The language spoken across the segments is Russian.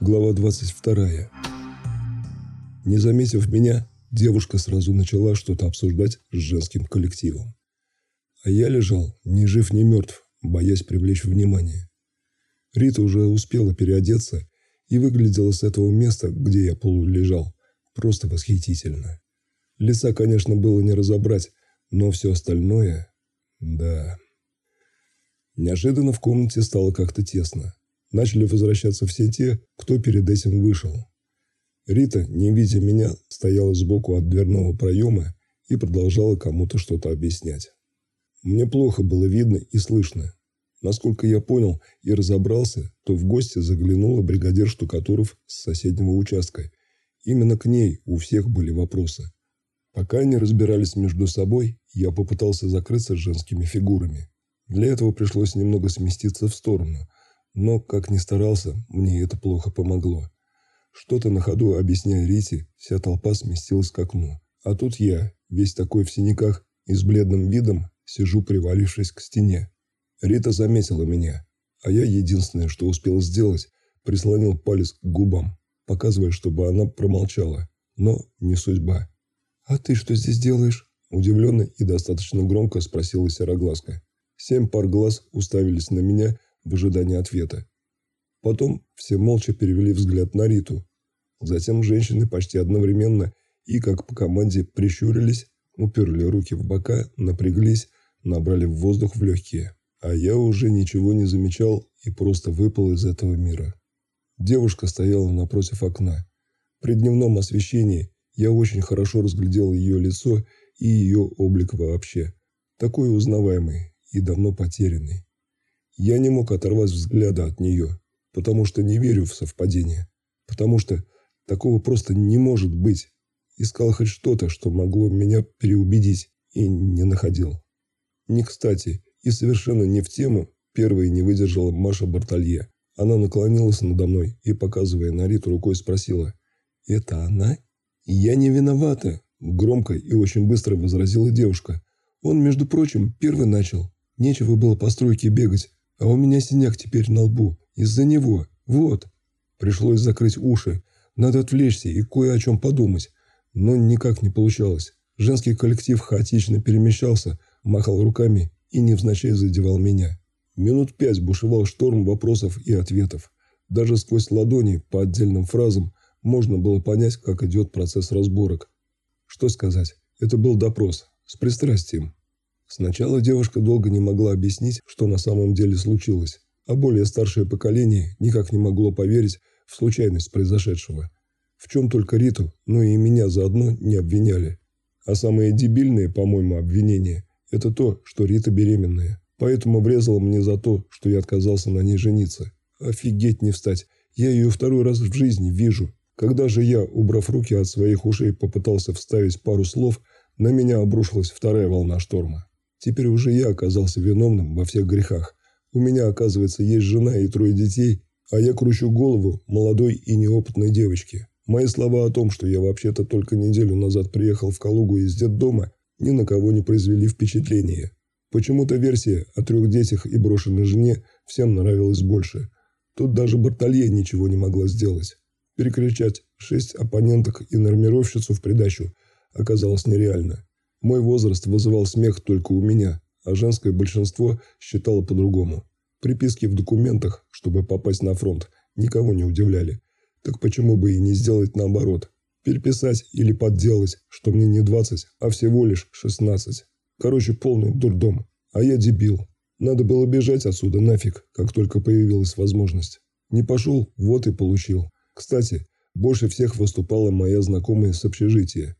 Глава 22. Не заметив меня, девушка сразу начала что-то обсуждать с женским коллективом. А я лежал, ни жив, ни мертв, боясь привлечь внимание. Рита уже успела переодеться и выглядела с этого места, где я полулежал, просто восхитительно. Лица, конечно, было не разобрать, но все остальное... Да... Неожиданно в комнате стало как-то тесно. Начали возвращаться все те, кто перед этим вышел. Рита, не видя меня, стояла сбоку от дверного проема и продолжала кому-то что-то объяснять. Мне плохо было видно и слышно. Насколько я понял и разобрался, то в гости заглянула бригадир штукатуров с соседнего участка. Именно к ней у всех были вопросы. Пока они разбирались между собой, я попытался закрыться женскими фигурами. Для этого пришлось немного сместиться в сторону, но, как ни старался, мне это плохо помогло. Что-то на ходу объясняя Рите, вся толпа сместилась к окну. А тут я, весь такой в синяках и с бледным видом, сижу, привалившись к стене. Рита заметила меня, а я единственное, что успел сделать, прислонил палец к губам, показывая, чтобы она промолчала. Но не судьба. «А ты что здесь делаешь?» Удивленно и достаточно громко спросила Сероглазка. Семь пар глаз уставились на меня в ожидании ответа. Потом все молча перевели взгляд на Риту. Затем женщины почти одновременно и, как по команде, прищурились, уперли руки в бока, напряглись, набрали воздух в легкие. А я уже ничего не замечал и просто выпал из этого мира. Девушка стояла напротив окна. При дневном освещении я очень хорошо разглядел ее лицо и ее облик вообще. Такой узнаваемый и давно потерянный. Я не мог оторвать взгляда от нее, потому что не верю в совпадение, потому что такого просто не может быть. Искал хоть что-то, что могло меня переубедить, и не находил. Не кстати, и совершенно не в тему, первой не выдержала Маша Бартолье. Она наклонилась надо мной и, показывая на Риту рукой, спросила «Это она?» «Я не виновата», – громко и очень быстро возразила девушка. «Он, между прочим, первый начал. Нечего было по стройке бегать, а у меня синяк теперь на лбу. Из-за него. Вот». Пришлось закрыть уши. Надо отвлечься и кое о чем подумать. Но никак не получалось. Женский коллектив хаотично перемещался, махал руками и невзначай задевал меня. Минут пять бушевал шторм вопросов и ответов. Даже сквозь ладони по отдельным фразам можно было понять, как идет процесс разборок. Что сказать? Это был допрос. С пристрастием. Сначала девушка долго не могла объяснить, что на самом деле случилось, а более старшее поколение никак не могло поверить в случайность произошедшего. В чем только Риту, но и меня заодно не обвиняли. А самые дебильные, по-моему, обвинения – это то, что Рита беременная. Поэтому врезала мне за то, что я отказался на ней жениться. Офигеть не встать. Я ее второй раз в жизни вижу. Когда же я, убрав руки от своих ушей, попытался вставить пару слов, на меня обрушилась вторая волна шторма. Теперь уже я оказался виновным во всех грехах. У меня, оказывается, есть жена и трое детей, а я кручу голову молодой и неопытной девочке. Мои слова о том, что я вообще-то только неделю назад приехал в Калугу из детдома, ни на кого не произвели впечатления. Почему-то версия о трех детях и брошенной жене всем нравилась больше. Тут даже Бартолье ничего не могла сделать. Перекричать шесть оппоненток и нормировщицу в придачу оказалось нереально. Мой возраст вызывал смех только у меня, а женское большинство считало по-другому. Приписки в документах, чтобы попасть на фронт, никого не удивляли. Так почему бы и не сделать наоборот? Переписать или подделать, что мне не 20, а всего лишь 16. Короче, полный дурдом. А я дебил. Надо было бежать отсюда нафиг, как только появилась возможность. Не пошел, вот и получил. Кстати, больше всех выступала моя знакомая с общежития.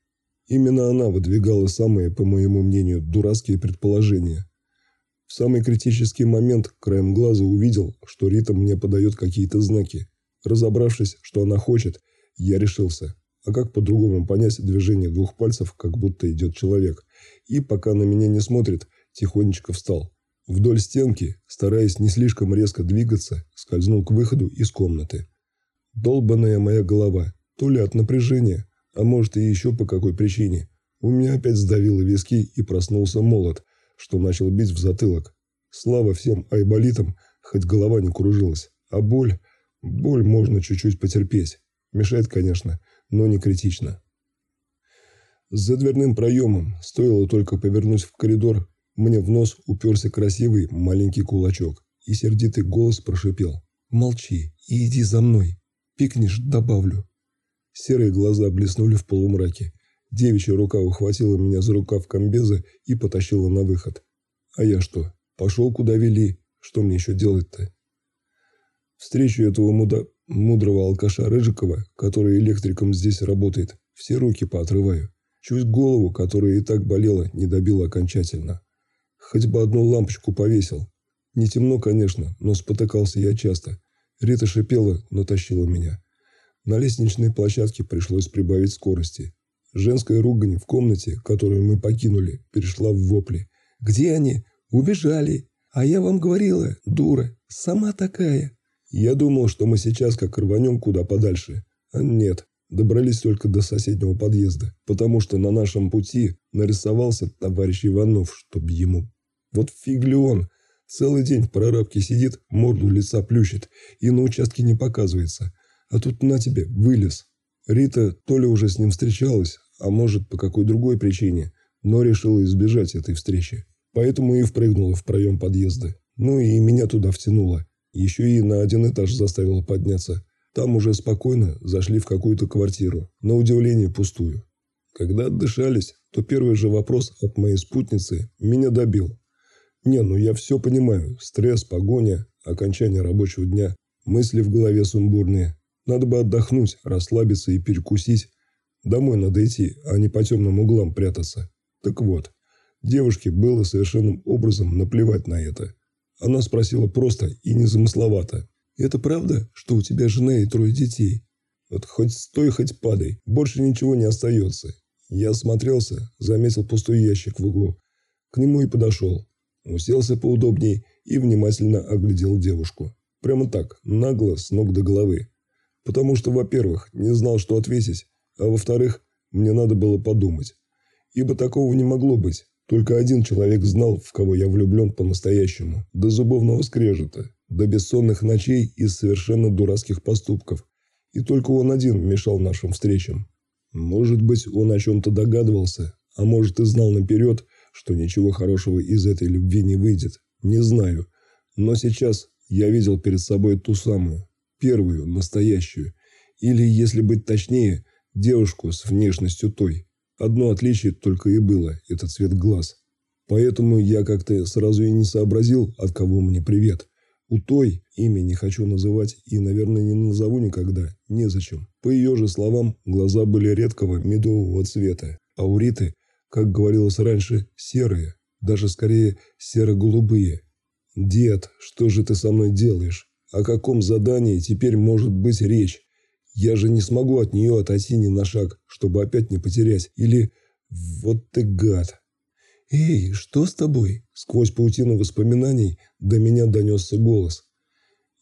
Именно она выдвигала самые, по моему мнению, дурацкие предположения. В самый критический момент краем глаза увидел, что Рита мне подает какие-то знаки. Разобравшись, что она хочет, я решился. А как по-другому понять движение двух пальцев, как будто идет человек? И пока на меня не смотрит, тихонечко встал. Вдоль стенки, стараясь не слишком резко двигаться, скользнул к выходу из комнаты. Долбаная моя голова. То ли от напряжения, а может и еще по какой причине. У меня опять сдавило виски и проснулся молот, что начал бить в затылок. Слава всем айболитам, хоть голова не кружилась. А боль... Боль можно чуть-чуть потерпеть. Мешает, конечно, но не критично. За дверным проемом, стоило только повернуть в коридор, мне в нос уперся красивый маленький кулачок, и сердитый голос прошипел. «Молчи и иди за мной. Пикнешь, добавлю». Серые глаза блеснули в полумраке. Девичья рука ухватила меня за рукав комбеза и потащила на выход. А я что, пошел куда вели? Что мне еще делать-то? Встречу этого муда... мудрого алкаша Рыжикова, который электриком здесь работает, все руки поотрываю. Чуть голову, которая и так болела, не добила окончательно. Хоть бы одну лампочку повесил. Не темно, конечно, но спотыкался я часто. Рита шипела, но тащила меня. На лестничной площадке пришлось прибавить скорости. Женская ругань в комнате, которую мы покинули, перешла в вопли. «Где они? Убежали! А я вам говорила, дура, сама такая!» Я думал, что мы сейчас как рванем куда подальше. А нет, добрались только до соседнего подъезда, потому что на нашем пути нарисовался товарищ Иванов, чтоб ему. Вот фиг ли он, целый день в прорабке сидит, морду лица плющит и на участке не показывается. А тут на тебе, вылез. Рита то ли уже с ним встречалась, а может по какой другой причине, но решила избежать этой встречи. Поэтому и впрыгнула в проем подъезда. Ну и меня туда втянуло. Еще и на один этаж заставила подняться. Там уже спокойно зашли в какую-то квартиру, на удивление пустую. Когда отдышались, то первый же вопрос от моей спутницы меня добил. Не, ну я все понимаю. Стресс, погоня, окончание рабочего дня, мысли в голове сумбурные. Надо бы отдохнуть, расслабиться и перекусить. Домой надо идти, а не по темным углам прятаться. Так вот, девушке было совершенным образом наплевать на это. Она спросила просто и незамысловато. «Это правда, что у тебя жена и трое детей?» Вот хоть стой, хоть падай, больше ничего не остается. Я осмотрелся, заметил пустой ящик в углу. К нему и подошел. Уселся поудобней и внимательно оглядел девушку. Прямо так, нагло, с ног до головы. Потому что, во-первых, не знал, что ответить, а во-вторых, мне надо было подумать. Ибо такого не могло быть. Только один человек знал, в кого я влюблен по-настоящему. До зубовного скрежета, до бессонных ночей и совершенно дурацких поступков. И только он один мешал нашим встречам. Может быть, он о чем-то догадывался, а может и знал наперед, что ничего хорошего из этой любви не выйдет. Не знаю. Но сейчас я видел перед собой ту самую, первую, настоящую. Или, если быть точнее, девушку с внешностью той. Одно отличие только и было – это цвет глаз. Поэтому я как-то сразу и не сообразил, от кого мне привет. У той имя не хочу называть и, наверное, не назову никогда, незачем. По ее же словам, глаза были редкого медового цвета, а у Риты, как говорилось раньше, серые, даже скорее серо-голубые. «Дед, что же ты со мной делаешь? О каком задании теперь может быть речь? Я же не смогу от нее отойти ни на шаг, чтобы опять не потерять. Или вот ты гад. «Эй, что с тобой?» Сквозь паутину воспоминаний до меня донесся голос.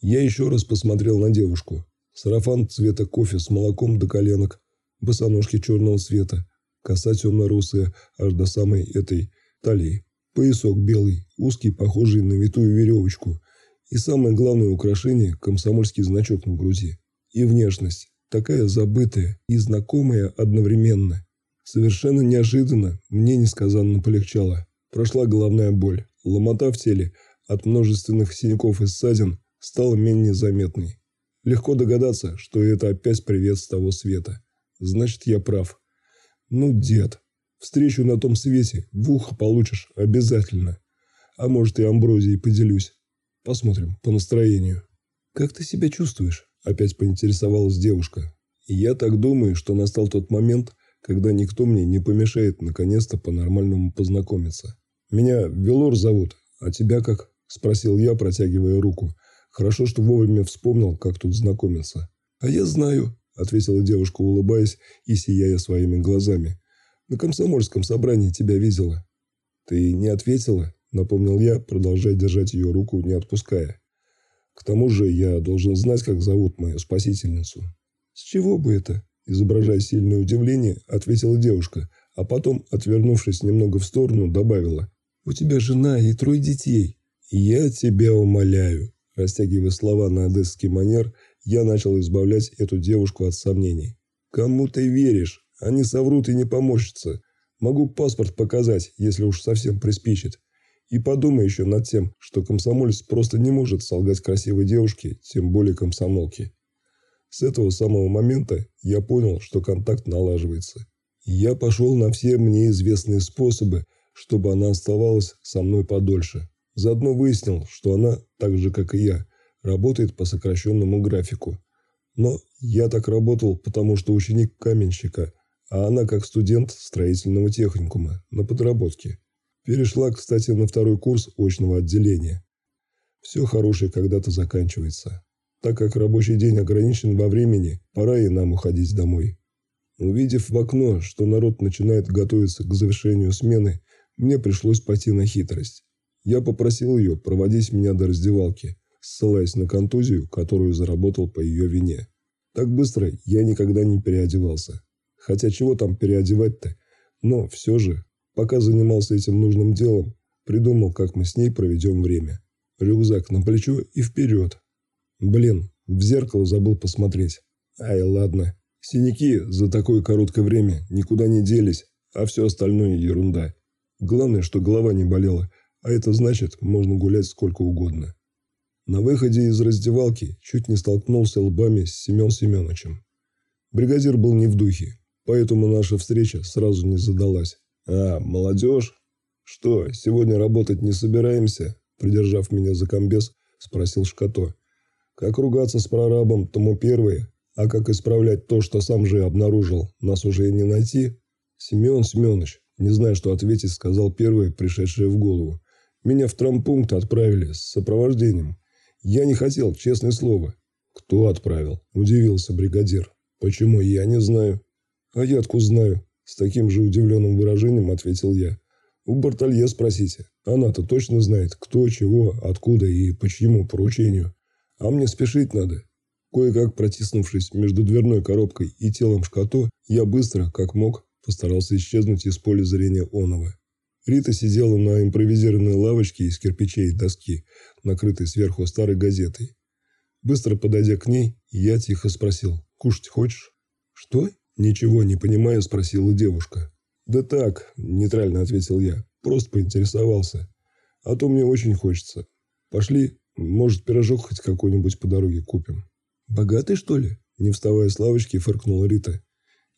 Я еще раз посмотрел на девушку. Сарафан цвета кофе с молоком до коленок, босоножки черного цвета, коса темно-русая аж до самой этой талии, поясок белый, узкий, похожий на витую веревочку, и самое главное украшение – комсомольский значок на груди. И внешность, такая забытая и знакомая одновременно. Совершенно неожиданно мне несказанно полегчало. Прошла головная боль. Ломота в теле от множественных синяков и ссадин стала менее заметной. Легко догадаться, что это опять привет с того света. Значит, я прав. Ну, дед, встречу на том свете, в ухо получишь обязательно. А может и амброзией поделюсь. Посмотрим по настроению. Как ты себя чувствуешь? Опять поинтересовалась девушка. я так думаю, что настал тот момент, когда никто мне не помешает наконец-то по-нормальному познакомиться. Меня Велор зовут, а тебя как? Спросил я, протягивая руку. Хорошо, что вовремя вспомнил, как тут знакомиться. А я знаю, ответила девушка, улыбаясь и сияя своими глазами. На комсомольском собрании тебя видела. Ты не ответила? Напомнил я, продолжая держать ее руку, не отпуская. К тому же я должен знать, как зовут мою спасительницу. С чего бы это? Изображая сильное удивление, ответила девушка, а потом, отвернувшись немного в сторону, добавила. «У тебя жена и трое детей». «Я тебя умоляю», растягивая слова на одесский манер, я начал избавлять эту девушку от сомнений. «Кому ты веришь? Они соврут и не поморщатся. Могу паспорт показать, если уж совсем приспичит. И подумай еще над тем, что комсомолец просто не может солгать красивой девушке, тем более комсомолке. С этого самого момента я понял, что контакт налаживается. Я пошел на все мне известные способы, чтобы она оставалась со мной подольше. Заодно выяснил, что она, так же как и я, работает по сокращенному графику. Но я так работал, потому что ученик каменщика, а она как студент строительного техникума на подработке. Перешла, кстати, на второй курс очного отделения. Все хорошее когда-то заканчивается. Так как рабочий день ограничен во времени, пора и нам уходить домой. Увидев в окно, что народ начинает готовиться к завершению смены, мне пришлось пойти на хитрость. Я попросил ее проводить меня до раздевалки, ссылаясь на контузию, которую заработал по ее вине. Так быстро я никогда не переодевался. Хотя чего там переодевать-то? Но все же Пока занимался этим нужным делом, придумал, как мы с ней проведем время. Рюкзак на плечо и вперед. Блин, в зеркало забыл посмотреть. Ай, ладно. Синяки за такое короткое время никуда не делись, а все остальное ерунда. Главное, что голова не болела, а это значит, можно гулять сколько угодно. На выходе из раздевалки чуть не столкнулся лбами с Семен Семеновичем. Бригадир был не в духе, поэтому наша встреча сразу не задалась. «А, молодежь? Что, сегодня работать не собираемся?» Придержав меня за комбез, спросил Шкато. «Как ругаться с прорабом, тому первые, а как исправлять то, что сам же обнаружил, нас уже и не найти?» «Семен Семенович, не знаю, что ответить, сказал первый, пришедший в голову. Меня в трампункт отправили с сопровождением. Я не хотел, честное слово». «Кто отправил?» – удивился бригадир. «Почему, я не знаю». «А я откуда знаю?» С таким же удивленным выражением ответил я. У Бартолье спросите. Она-то точно знает, кто, чего, откуда и по чьему поручению. А мне спешить надо. Кое-как протиснувшись между дверной коробкой и телом шкато, я быстро, как мог, постарался исчезнуть из поля зрения Онова. Рита сидела на импровизированной лавочке из кирпичей и доски, накрытой сверху старой газетой. Быстро подойдя к ней, я тихо спросил «Кушать хочешь?» «Что?» «Ничего не понимаю», – спросила девушка. «Да так», – нейтрально ответил я. «Просто поинтересовался. А то мне очень хочется. Пошли, может, пирожок хоть какой-нибудь по дороге купим». «Богатый, что ли?» – не вставая с лавочки, фыркнула Рита.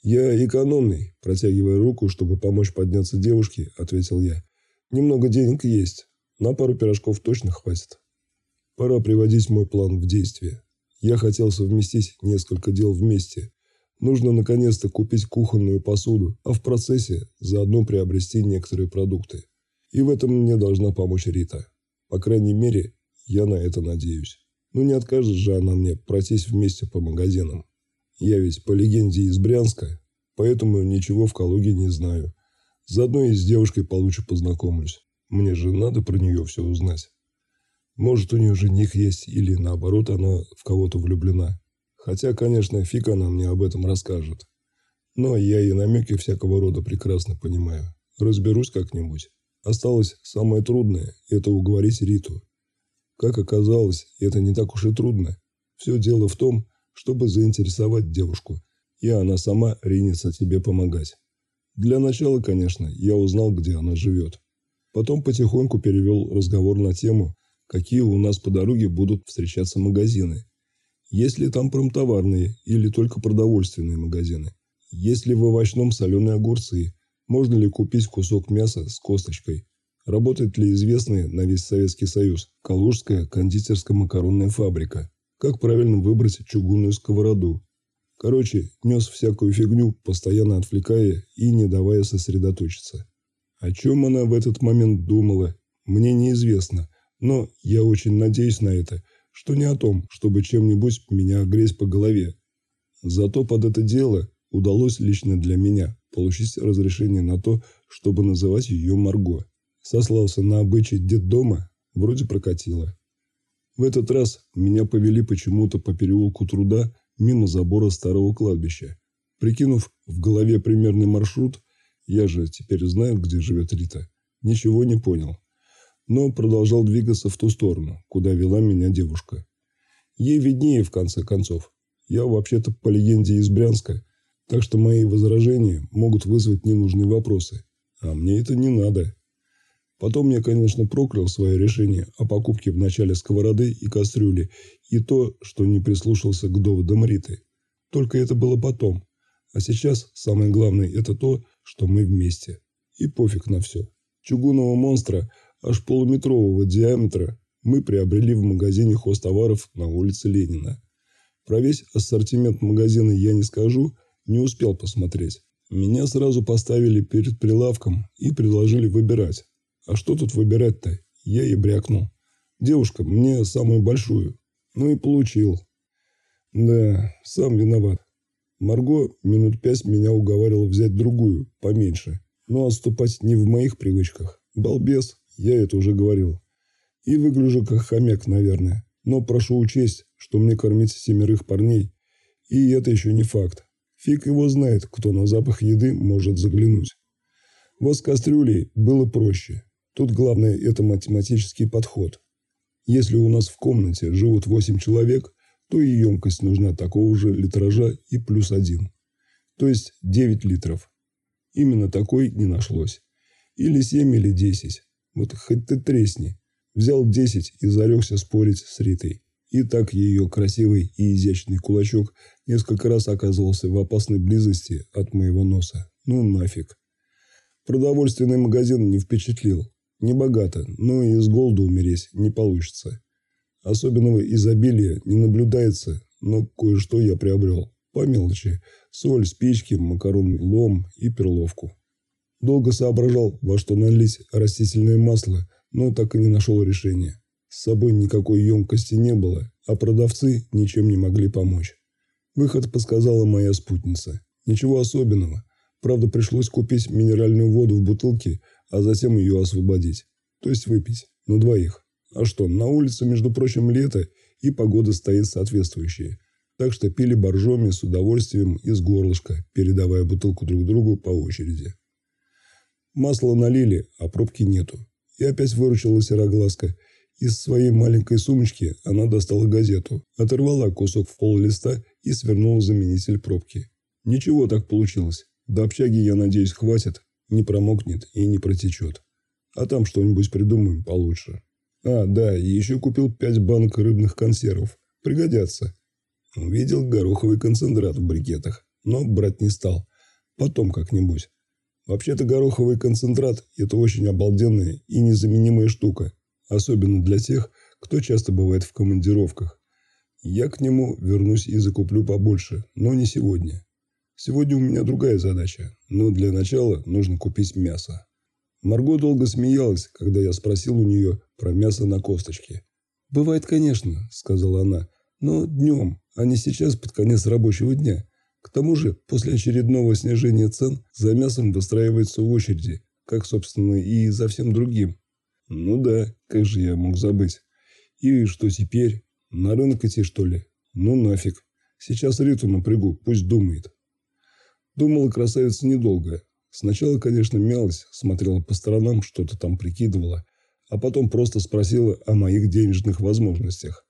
«Я экономный», – протягивая руку, чтобы помочь подняться девушке, ответил я. «Немного денег есть. На пару пирожков точно хватит». Пора приводить мой план в действие. Я хотел совместить несколько дел вместе, Нужно наконец-то купить кухонную посуду, а в процессе заодно приобрести некоторые продукты. И в этом мне должна помочь Рита. По крайней мере, я на это надеюсь. Ну не откажет же она мне пройтись вместе по магазинам. Я ведь по легенде из Брянска, поэтому ничего в Калуге не знаю. Заодно и с девушкой получше познакомлюсь. Мне же надо про нее все узнать. Может, у нее жених есть, или наоборот, она в кого-то влюблена. Хотя, конечно, фиг она мне об этом расскажет. Но я и намеки всякого рода прекрасно понимаю. Разберусь как-нибудь. Осталось самое трудное – это уговорить Риту. Как оказалось, это не так уж и трудно. Все дело в том, чтобы заинтересовать девушку, и она сама ринется тебе помогать. Для начала, конечно, я узнал, где она живет. Потом потихоньку перевел разговор на тему, какие у нас по дороге будут встречаться магазины – есть ли там промтоварные или только продовольственные магазины? Есть ли в овощном соленые огурцы? Можно ли купить кусок мяса с косточкой? Работает ли известная на весь Советский Союз Калужская кондитерско-макаронная фабрика? Как правильно выбрать чугунную сковороду? Короче, нес всякую фигню, постоянно отвлекая и не давая сосредоточиться. О чем она в этот момент думала, мне неизвестно, но я очень надеюсь на это – что не о том, чтобы чем-нибудь меня грезть по голове. Зато под это дело удалось лично для меня получить разрешение на то, чтобы называть ее Марго. Сослался на обычай детдома, вроде прокатило. В этот раз меня повели почему-то по переулку труда мимо забора старого кладбища. Прикинув в голове примерный маршрут, я же теперь знаю, где живет Рита, ничего не понял но продолжал двигаться в ту сторону, куда вела меня девушка. Ей виднее, в конце концов. Я вообще-то по легенде из Брянска, так что мои возражения могут вызвать ненужные вопросы. А мне это не надо. Потом я, конечно, проклял свое решение о покупке в начале сковороды и кастрюли и то, что не прислушался к доводам Риты. Только это было потом. А сейчас самое главное – это то, что мы вместе. И пофиг на все. Чугунного монстра аж полуметрового диаметра мы приобрели в магазине хозтоваров на улице Ленина. Про весь ассортимент магазина я не скажу, не успел посмотреть. Меня сразу поставили перед прилавком и предложили выбирать. А что тут выбирать-то? Я и брякнул. Девушка, мне самую большую. Ну и получил. Да, сам виноват. Марго минут пять меня уговаривала взять другую, поменьше. Но отступать не в моих привычках. Балбес, я это уже говорил. И выгляжу как хомяк, наверное. Но прошу учесть, что мне кормить семерых парней. И это еще не факт. Фиг его знает, кто на запах еды может заглянуть. Вот с кастрюлей было проще. Тут главное – это математический подход. Если у нас в комнате живут 8 человек, то и емкость нужна такого же литража и плюс один. То есть 9 литров. Именно такой не нашлось. Или 7, или 10. Вот хоть ты тресни. Взял 10 и зарекся спорить с Ритой. И так ее красивый и изящный кулачок несколько раз оказывался в опасной близости от моего носа. Ну нафиг. Продовольственный магазин не впечатлил. Не богато, но и с голоду умереть не получится. Особенного изобилия не наблюдается, но кое-что я приобрел. По мелочи. Соль, спички, макаронный лом и перловку. Долго соображал, во что налить растительное масло, но так и не нашел решения. С собой никакой емкости не было, а продавцы ничем не могли помочь. Выход подсказала моя спутница. Ничего особенного. Правда, пришлось купить минеральную воду в бутылке, а затем ее освободить. То есть выпить. На двоих. А что, на улице, между прочим, лето, и погода стоит соответствующая. Так что пили боржоми с удовольствием из горлышка, передавая бутылку друг другу по очереди. Масло налили, а пробки нету. И опять выручила сероглазка. Из своей маленькой сумочки она достала газету, оторвала кусок в пол листа и свернула заменитель пробки. Ничего так получилось. До общаги, я надеюсь, хватит, не промокнет и не протечет. А там что-нибудь придумаем получше. А, да, еще купил пять банок рыбных консервов. Пригодятся. Увидел гороховый концентрат в брикетах, но брать не стал. Потом как-нибудь. Вообще-то гороховый концентрат – это очень обалденная и незаменимая штука. Особенно для тех, кто часто бывает в командировках. Я к нему вернусь и закуплю побольше, но не сегодня. Сегодня у меня другая задача, но для начала нужно купить мясо. Марго долго смеялась, когда я спросил у нее про мясо на косточке. «Бывает, конечно», – сказала она, – «но днем, а не сейчас под конец рабочего дня. К тому же, после очередного снижения цен за мясом выстраивается очереди, как, собственно, и за всем другим». «Ну да, как же я мог забыть? И что теперь? На рынок идти, что ли? Ну нафиг. Сейчас Риту напрягу, пусть думает». Думала красавица недолго. Сначала, конечно, мялась, смотрела по сторонам, что-то там прикидывала, а потом просто спросила о моих денежных возможностях.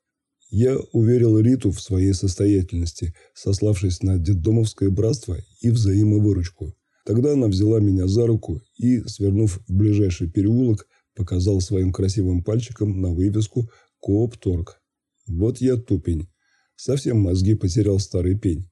Я уверил Риту в своей состоятельности, сославшись на детдомовское братство и взаимовыручку. Тогда она взяла меня за руку и, свернув в ближайший переулок, показал своим красивым пальчиком на вывеску «Коопторг». Вот я тупень. Совсем мозги потерял старый пень.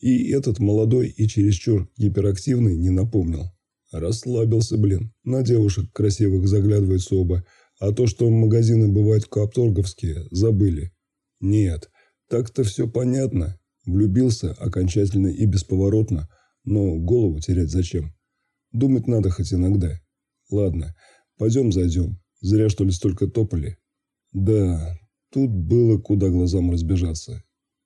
И этот молодой и чересчур гиперактивный не напомнил. Расслабился, блин. На девушек красивых заглядывается оба. А то, что магазины бывают капторговские, забыли. Нет, так-то все понятно. Влюбился окончательно и бесповоротно. Но голову терять зачем? Думать надо хоть иногда. Ладно, пойдем зайдем. Зря, что ли, столько топали. Да, тут было куда глазам разбежаться.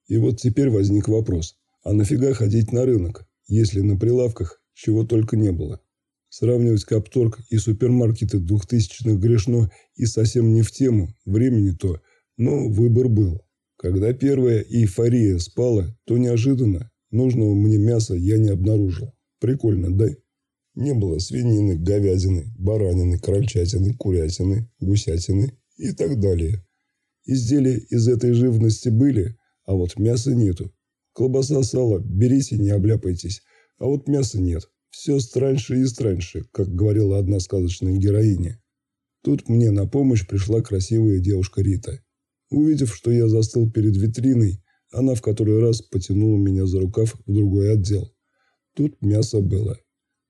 И вот теперь возник вопрос. А нафига ходить на рынок, если на прилавках чего только не было? Сравнивать Капторг и супермаркеты двухтысячных грешно и совсем не в тему, времени то, но выбор был. Когда первая эйфория спала, то неожиданно нужного мне мяса я не обнаружил. Прикольно, да? Не было свинины, говядины, баранины, крольчатины, курятины, гусятины и так далее. Изделия из этой живности были, а вот мяса нету. Колбаса, сало, берите, не обляпайтесь. А вот мяса нет. Все страньше и страньше, как говорила одна сказочная героиня. Тут мне на помощь пришла красивая девушка Рита. Увидев, что я застыл перед витриной, она в который раз потянула меня за рукав в другой отдел. Тут мясо было.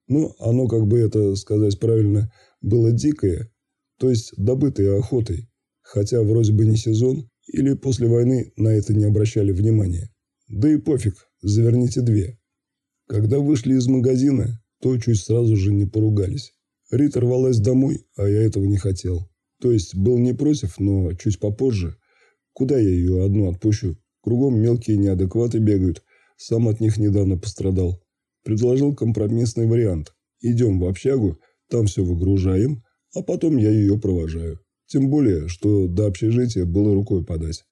Ну, оно, как бы это сказать правильно, было дикое, то есть добытое охотой, хотя вроде бы не сезон, или после войны на это не обращали внимания. Да и пофиг, заверните две. Когда вышли из магазина, то чуть сразу же не поругались. Рита рвалась домой, а я этого не хотел. То есть был не против, но чуть попозже. Куда я ее одну отпущу? Кругом мелкие неадекваты бегают. Сам от них недавно пострадал. Предложил компромиссный вариант. Идем в общагу, там все выгружаем, а потом я ее провожаю. Тем более, что до общежития было рукой подать.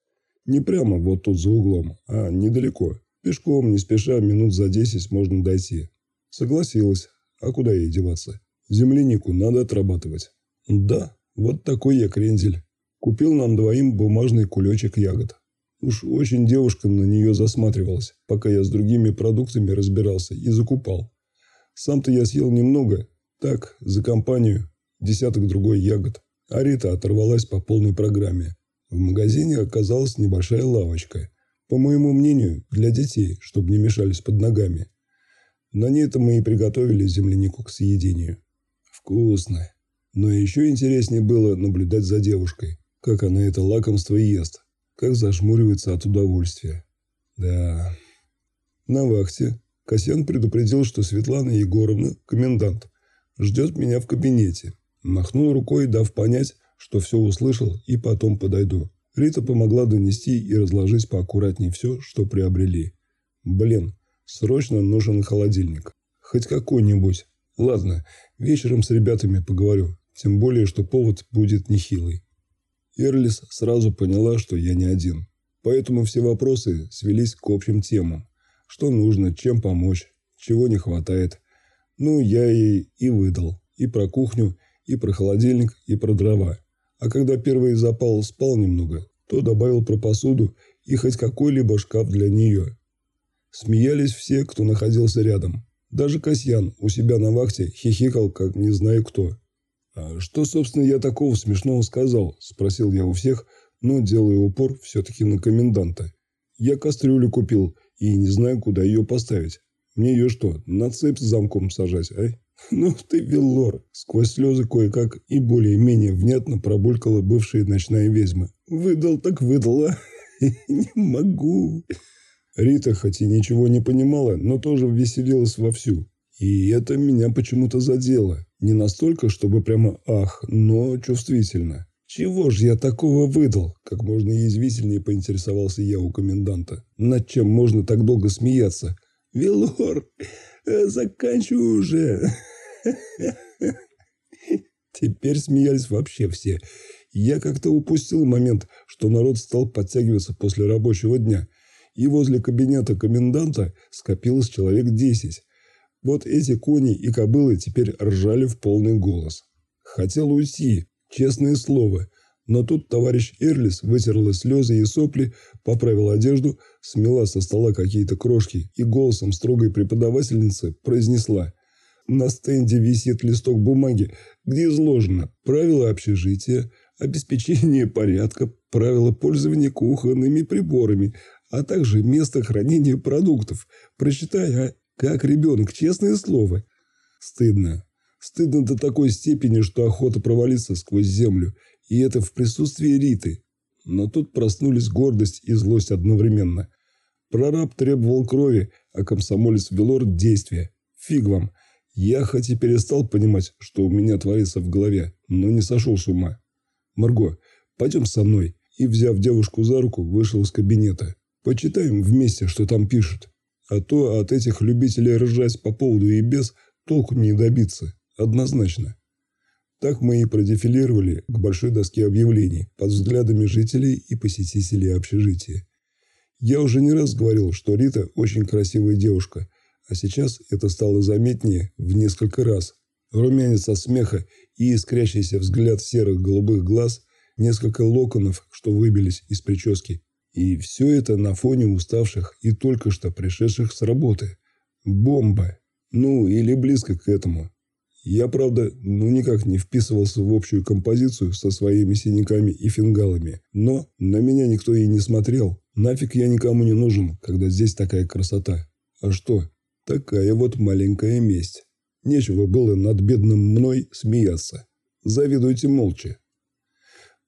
Не прямо вот тут за углом, а недалеко. Пешком, не спеша, минут за десять можно дойти. Согласилась. А куда ей деваться? Землянику надо отрабатывать. Да, вот такой я крендель. Купил нам двоим бумажный кулечек ягод. Уж очень девушка на нее засматривалась, пока я с другими продуктами разбирался и закупал. Сам-то я съел немного, так, за компанию, десяток другой ягод. А Рита оторвалась по полной программе. В магазине оказалась небольшая лавочка. По моему мнению, для детей, чтобы не мешались под ногами. На ней-то мы и приготовили землянику к съедению. Вкусно. Но еще интереснее было наблюдать за девушкой, как она это лакомство ест, как зашмуривается от удовольствия. Да. На вахте Касьян предупредил, что Светлана Егоровна, комендант, ждет меня в кабинете. Махнул рукой, дав понять, что все услышал и потом подойду. Рита помогла донести и разложить поаккуратнее все, что приобрели. Блин, срочно нужен холодильник. Хоть какой-нибудь. Ладно, вечером с ребятами поговорю, тем более, что повод будет нехилый. Эрлис сразу поняла, что я не один. Поэтому все вопросы свелись к общим темам. Что нужно, чем помочь, чего не хватает. Ну, я ей и выдал. И про кухню, и про холодильник, и про дрова. А когда первый запал спал немного, то добавил про посуду и хоть какой-либо шкаф для нее. Смеялись все, кто находился рядом. Даже Касьян у себя на вахте хихикал, как не знаю кто. «А что, собственно, я такого смешного сказал?» – спросил я у всех, но делая упор все-таки на коменданта. «Я кастрюлю купил и не знаю, куда ее поставить. Мне ее что, на цепь с замком сажать, а?» «Ну ты, Виллор!» – сквозь слезы кое-как и более-менее внятно пробулькала бывшая ночная ведьма. «Выдал так выдал, а? Не могу!» Рита хоть и ничего не понимала, но тоже веселилась вовсю. И это меня почему-то задело. Не настолько, чтобы прямо ах, но чувствительно. «Чего ж я такого выдал?» – как можно язвительнее поинтересовался я у коменданта. «Над чем можно так долго смеяться?» «Велор, э, заканчивай уже!» Теперь смеялись вообще все. Я как-то упустил момент, что народ стал подтягиваться после рабочего дня – и возле кабинета коменданта скопилось человек десять. Вот эти кони и кобылы теперь ржали в полный голос. Хотел уйти, честное слово, но тут товарищ Эрлис вытерла слезы и сопли, поправила одежду, смела со стола какие-то крошки и голосом строгой преподавательницы произнесла «На стенде висит листок бумаги, где изложено правила общежития, обеспечение порядка, правила пользования кухонными приборами, а также место хранения продуктов. Прочитай, а? Как ребенок, честное слово. Стыдно. Стыдно до такой степени, что охота провалиться сквозь землю. И это в присутствии Риты. Но тут проснулись гордость и злость одновременно. Прораб требовал крови, а комсомолец Велор – действия. Фиг вам. Я хоть и перестал понимать, что у меня творится в голове, но не сошел с ума. Марго, пойдем со мной. И, взяв девушку за руку, вышел из кабинета. Почитаем вместе, что там пишут. А то от этих любителей ржать по поводу и без толку не добиться. Однозначно. Так мы и продефилировали к большой доске объявлений под взглядами жителей и посетителей общежития. Я уже не раз говорил, что Рита очень красивая девушка, а сейчас это стало заметнее в несколько раз. Румянец от смеха и искрящийся взгляд серых голубых глаз несколько локонов, что выбились из прически. И все это на фоне уставших и только что пришедших с работы. Бомба. Ну, или близко к этому. Я, правда, ну никак не вписывался в общую композицию со своими синяками и фингалами. Но на меня никто и не смотрел. Нафиг я никому не нужен, когда здесь такая красота. А что? Такая вот маленькая месть. Нечего было над бедным мной смеяться. Завидуйте молча.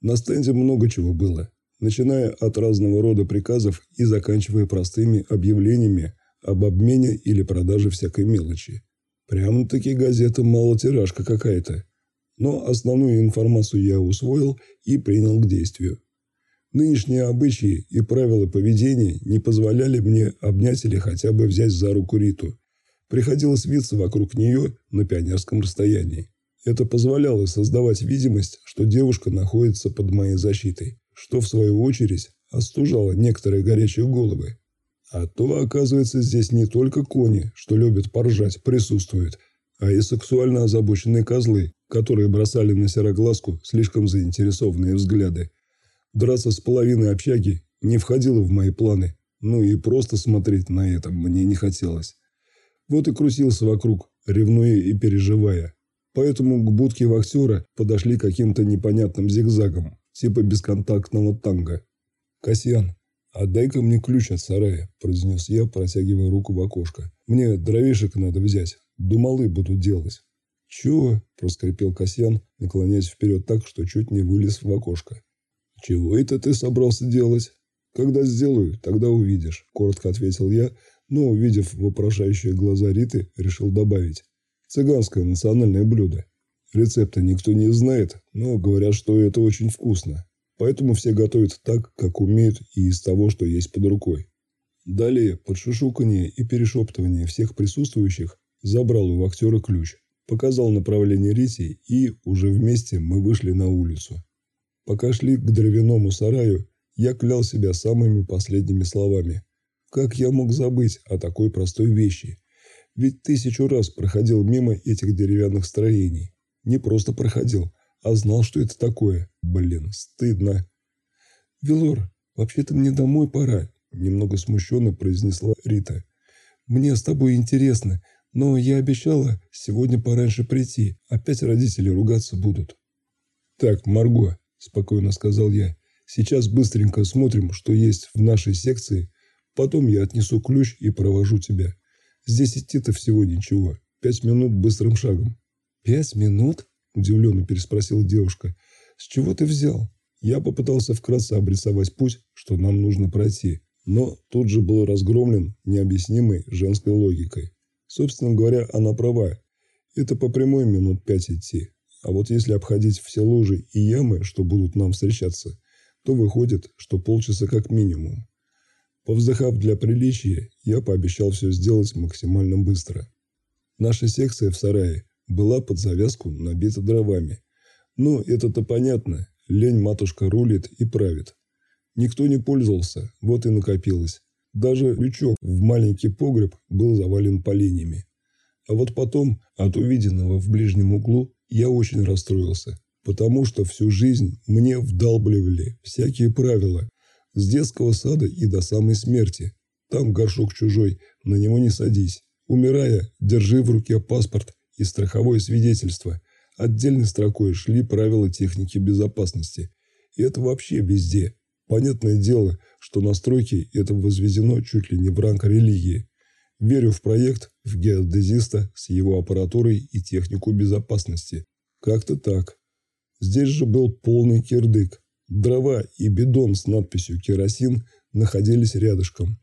На стенде много чего было, начиная от разного рода приказов и заканчивая простыми объявлениями об обмене или продаже всякой мелочи. Прямо-таки газета малотиражка какая-то. Но основную информацию я усвоил и принял к действию. Нынешние обычаи и правила поведения не позволяли мне обнять или хотя бы взять за руку Риту. Приходилось виться вокруг нее на пионерском расстоянии. Это позволяло создавать видимость, что девушка находится под моей защитой, что в свою очередь остужало некоторые горячие головы. А то, оказывается, здесь не только кони, что любят поржать, присутствуют, а и сексуально озабоченные козлы, которые бросали на сероглазку слишком заинтересованные взгляды. Драться с половиной общаги не входило в мои планы, ну и просто смотреть на это мне не хотелось. Вот и крутился вокруг, ревнуя и переживая. Поэтому к будке вахтера подошли каким-то непонятным зигзагом, типа бесконтактного танго. «Касьян, отдай-ка мне ключ от сарая», – произнес я, протягивая руку в окошко. «Мне дровишек надо взять, думалы буду делать». «Чего?» – проскрипел Касьян, наклоняясь вперед так, что чуть не вылез в окошко. «Чего это ты собрался делать?» «Когда сделаю, тогда увидишь», – коротко ответил я, но, увидев вопрошающие глаза Риты, решил добавить. «Цыганское национальное блюдо. Рецепта никто не знает, но говорят, что это очень вкусно. Поэтому все готовят так, как умеют и из того, что есть под рукой». Далее, под шушуканье и перешептывание всех присутствующих, забрал у актера ключ, показал направление Рите и, уже вместе, мы вышли на улицу. Пока шли к дровяному сараю, я клял себя самыми последними словами – как я мог забыть о такой простой вещи? Ведь тысячу раз проходил мимо этих деревянных строений. Не просто проходил, а знал, что это такое. Блин, стыдно. «Велор, вообще-то мне домой пора», – немного смущенно произнесла Рита. «Мне с тобой интересно, но я обещала сегодня пораньше прийти. Опять родители ругаться будут». «Так, Марго», – спокойно сказал я, – «сейчас быстренько смотрим, что есть в нашей секции Потом я отнесу ключ и провожу тебя. Здесь идти-то всего ничего. Пять минут быстрым шагом». «Пять минут?» – удивленно переспросила девушка. «С чего ты взял?» Я попытался вкратце обрисовать путь, что нам нужно пройти, но тут же был разгромлен необъяснимой женской логикой. Собственно говоря, она права. Это по прямой минут пять идти. А вот если обходить все лужи и ямы, что будут нам встречаться, то выходит, что полчаса как минимум. Повздыхав для приличия, я пообещал все сделать максимально быстро. Наша секция в сарае была под завязку набита дровами. Но это-то понятно, лень матушка рулит и правит. Никто не пользовался, вот и накопилось. Даже лючок в маленький погреб был завален поленьями. А вот потом, от увиденного в ближнем углу, я очень расстроился, потому что всю жизнь мне вдалбливали всякие правила, с детского сада и до самой смерти. Там горшок чужой, на него не садись. Умирая, держи в руке паспорт и страховое свидетельство. Отдельной строкой шли правила техники безопасности. И это вообще везде. Понятное дело, что на стройке это возведено чуть ли не в ранг религии. Верю в проект, в геодезиста с его аппаратурой и технику безопасности. Как-то так. Здесь же был полный кирдык. Дрова и бидон с надписью «Керосин» находились рядышком.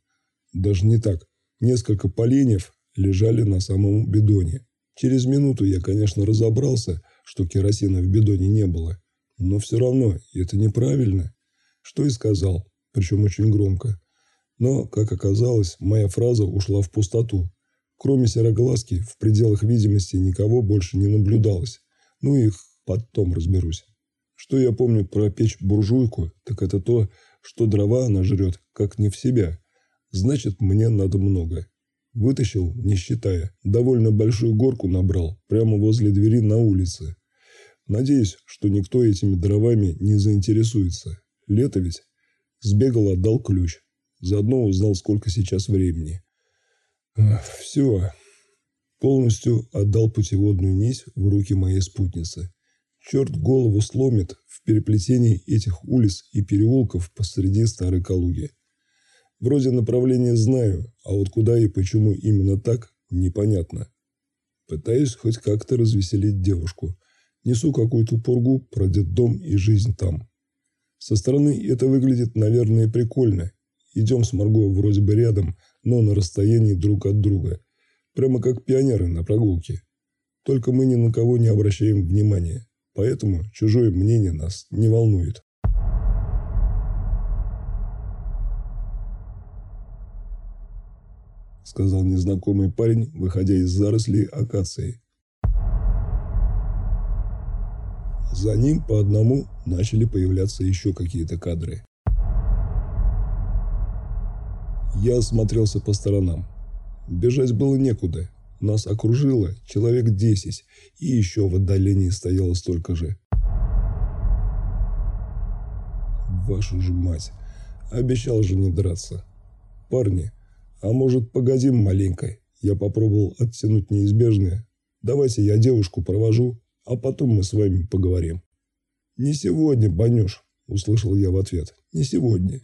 Даже не так. Несколько поленьев лежали на самом бидоне. Через минуту я, конечно, разобрался, что керосина в бидоне не было. Но все равно это неправильно. Что и сказал, причем очень громко. Но, как оказалось, моя фраза ушла в пустоту. Кроме сероглазки, в пределах видимости никого больше не наблюдалось. Ну их потом разберусь. Что я помню про печь-буржуйку, так это то, что дрова она жрет, как не в себя. Значит, мне надо много. Вытащил, не считая. Довольно большую горку набрал, прямо возле двери на улице. Надеюсь, что никто этими дровами не заинтересуется. Лето ведь. Сбегал, отдал ключ. Заодно узнал, сколько сейчас времени. Все. Полностью отдал путеводную нить в руки моей спутницы. Черт голову сломит в переплетении этих улиц и переулков посреди Старой Калуги. Вроде направление знаю, а вот куда и почему именно так, непонятно. Пытаюсь хоть как-то развеселить девушку. Несу какую-то пургу про детдом и жизнь там. Со стороны это выглядит, наверное, прикольно. Идем с Марго вроде бы рядом, но на расстоянии друг от друга. Прямо как пионеры на прогулке. Только мы ни на кого не обращаем внимания. Поэтому чужое мнение нас не волнует. Сказал незнакомый парень, выходя из зарослей акации. За ним по одному начали появляться еще какие-то кадры. Я осмотрелся по сторонам. Бежать было некуда. Нас окружило человек десять, и еще в отдалении стояло столько же. Вашу же мать. Обещал же не драться. Парни, а может погодим маленько? Я попробовал оттянуть неизбежное. Давайте я девушку провожу, а потом мы с вами поговорим. Не сегодня, Банюш, услышал я в ответ. Не сегодня.